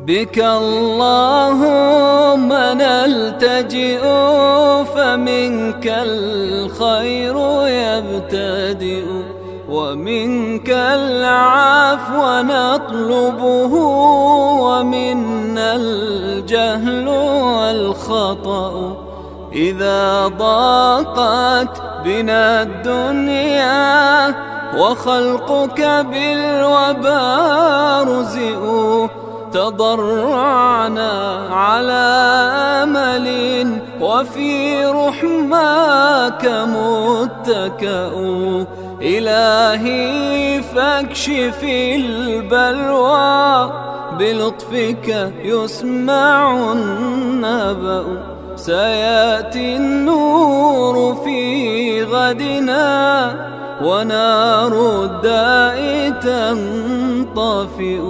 بك اللهم نلتجئ فمنك الخير يبتدئ ومنك العفو نطلبه ومنا الجهل والخطأ. إذا ضاقت بنا الدنيا وخلقك بالوباء رزئوا تضرعنا على أمل وفي رحماك متكأ. إلهي فاكشف البلوى بلطفك يسمع النبأ. سيأتي النور في غدنا ونار الداء تنطفئ.